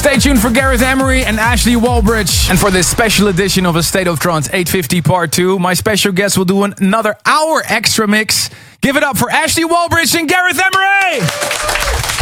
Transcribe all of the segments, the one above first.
Stay tuned for Gareth Emery and Ashley Wallbridge. And for this special edition of A State of Trance 850 Part 2, my special guest will do another hour extra mix. Give it up for Ashley Wallbridge and Gareth Emery!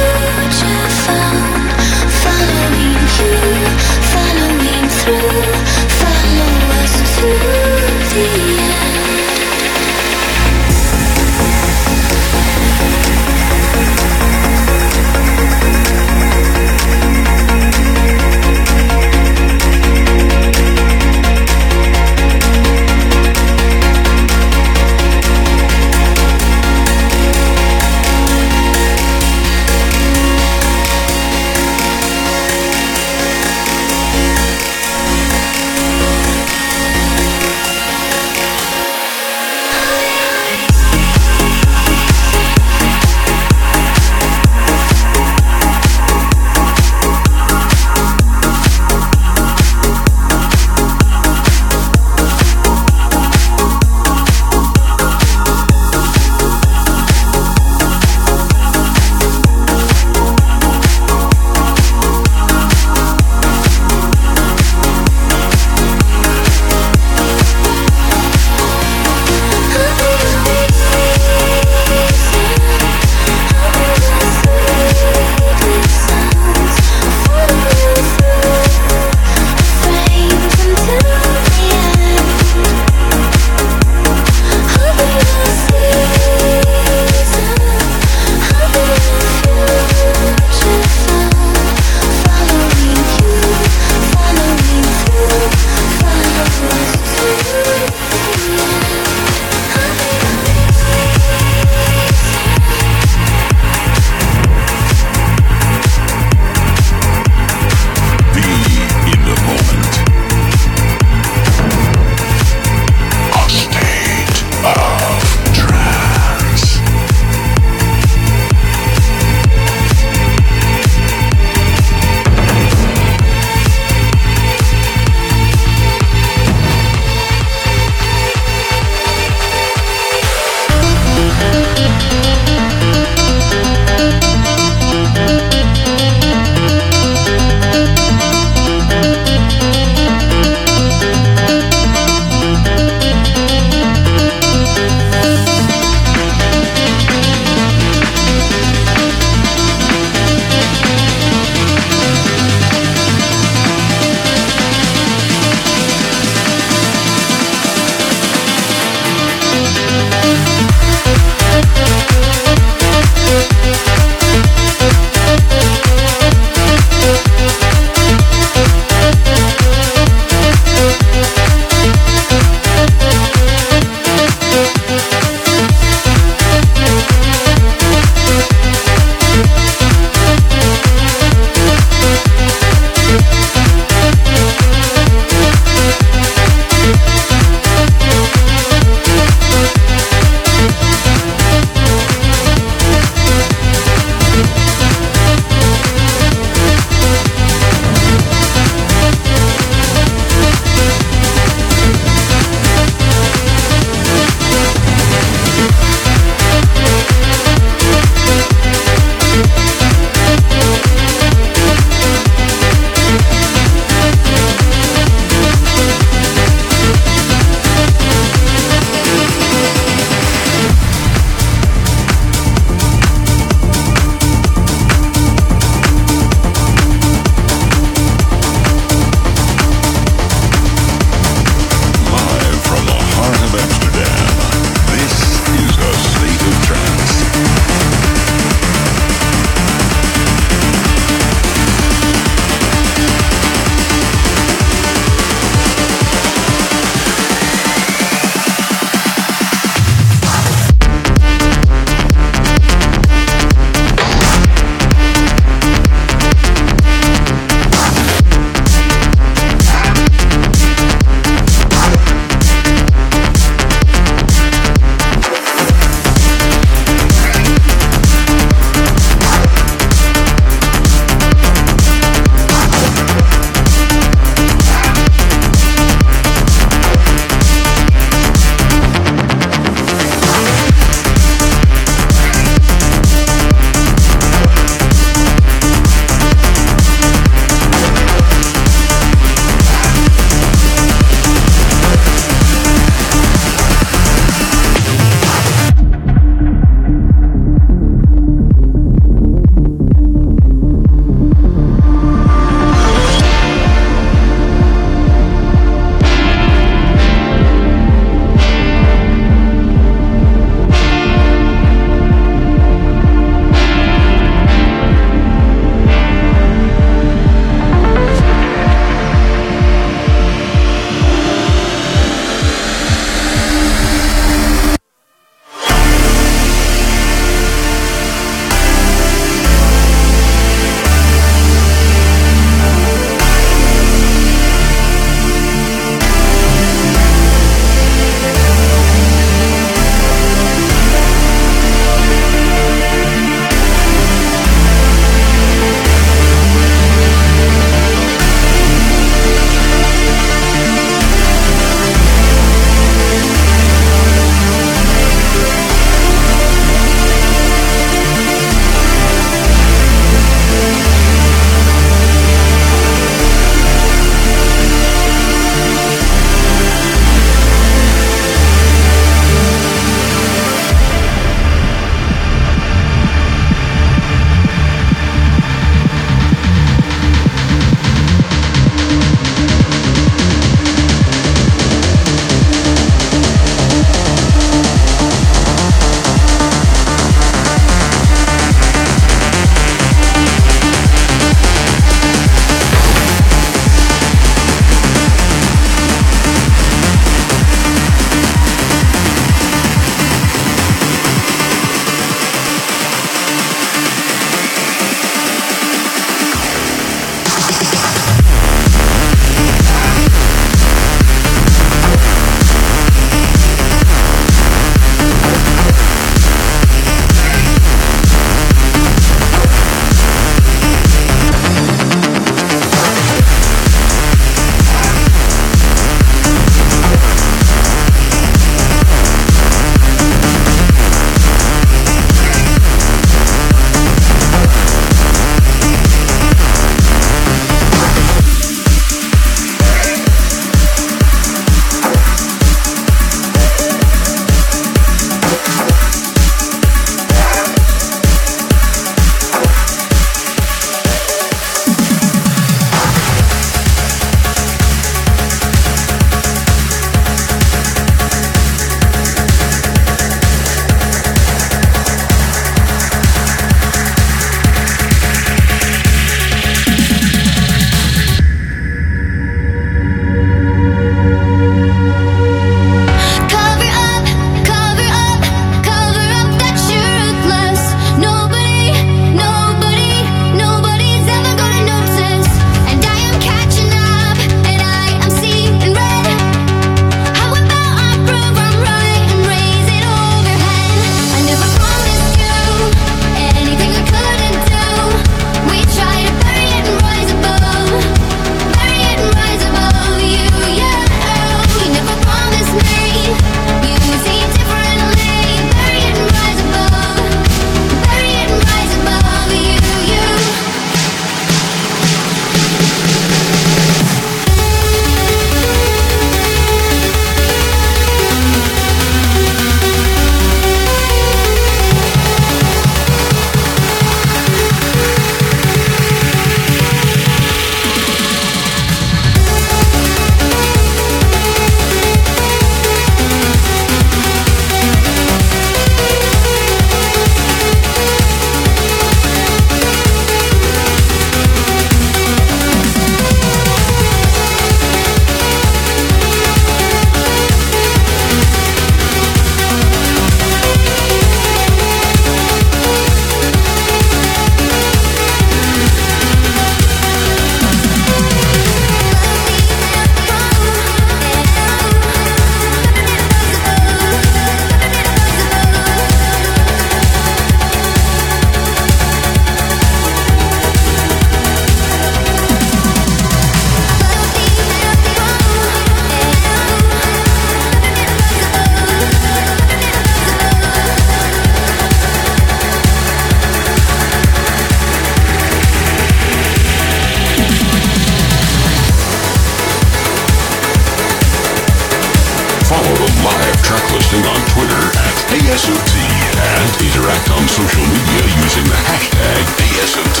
ASOT and interact on social media using the hashtag ASOT.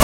A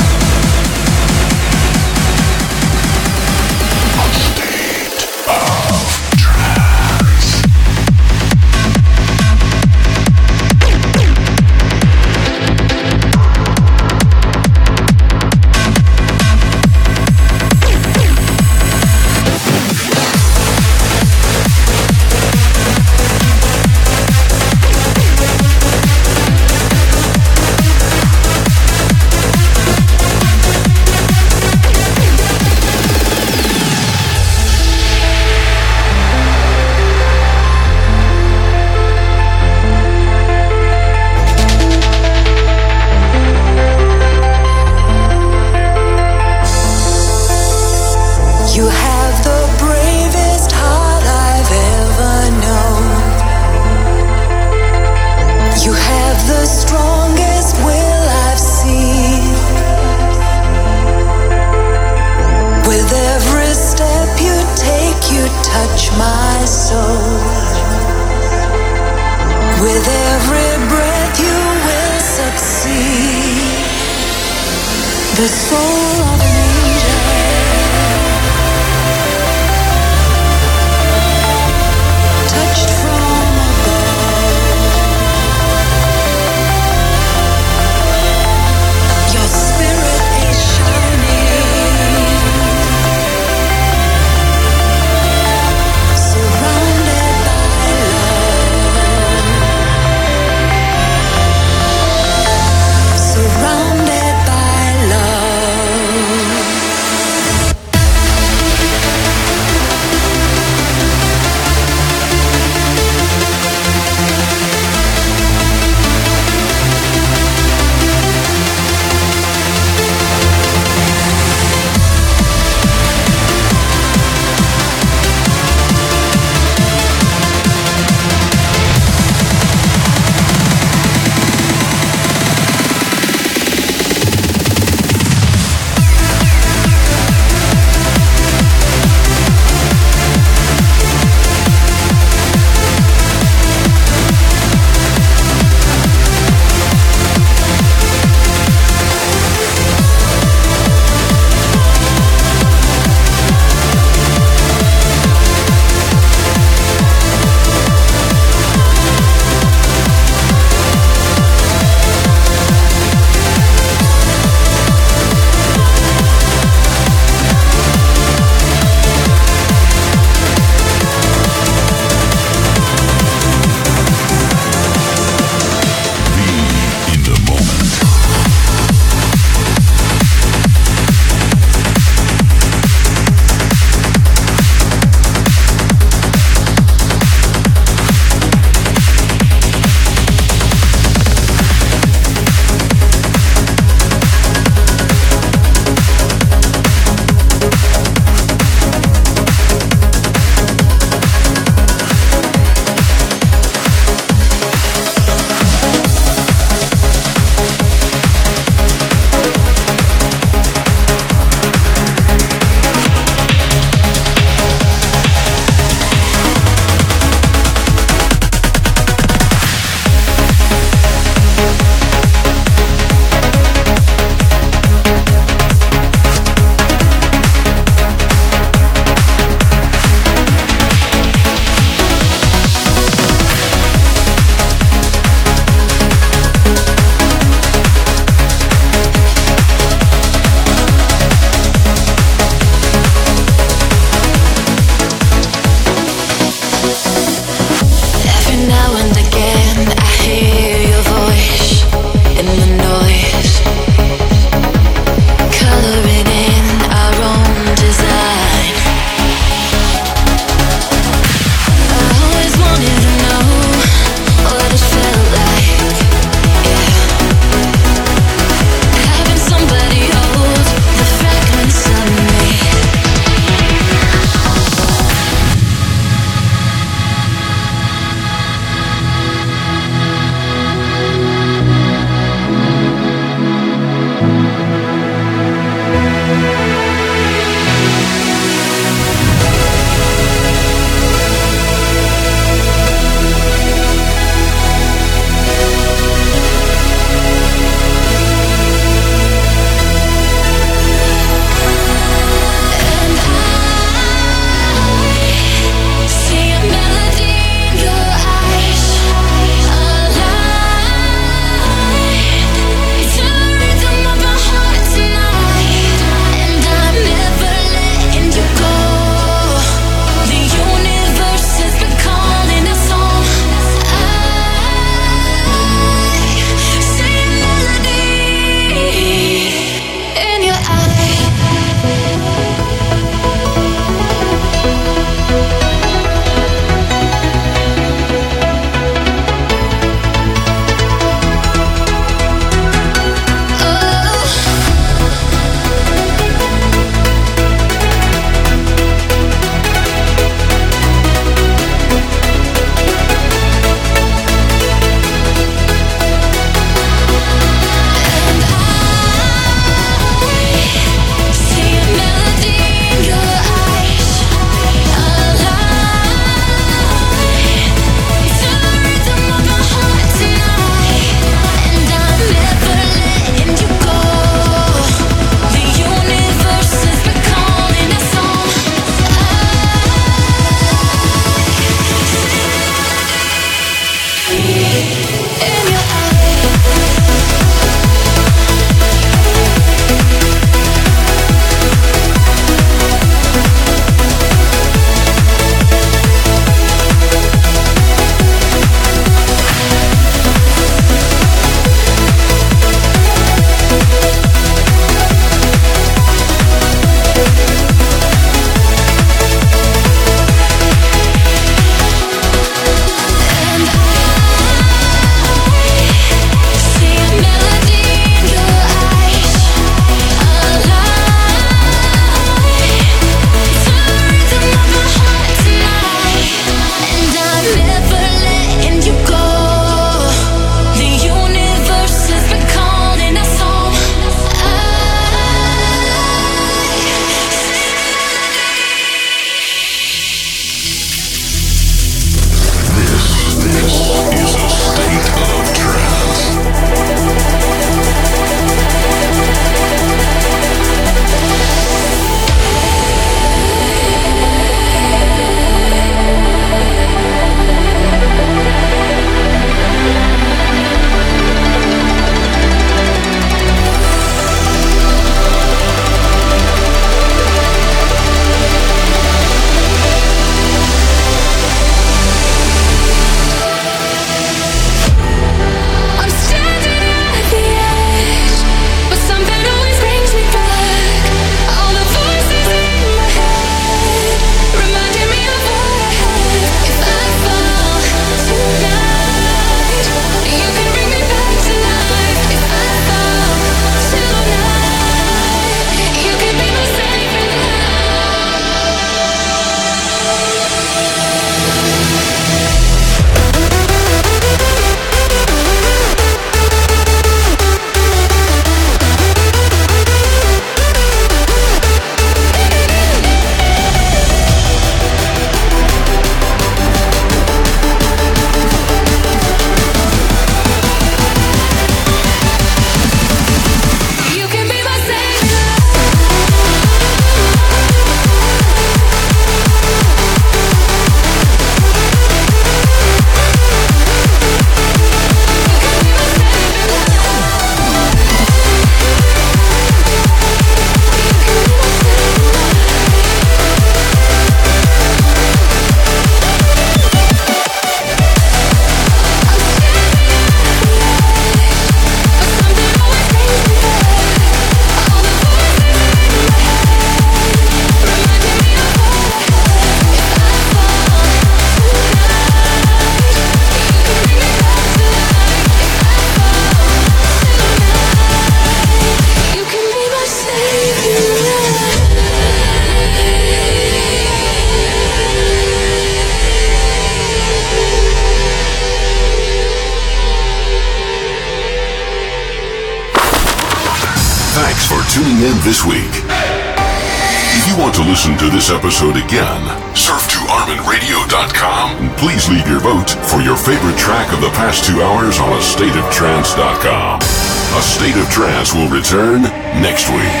AstateOfTrance.com. A State of Trance will return next week.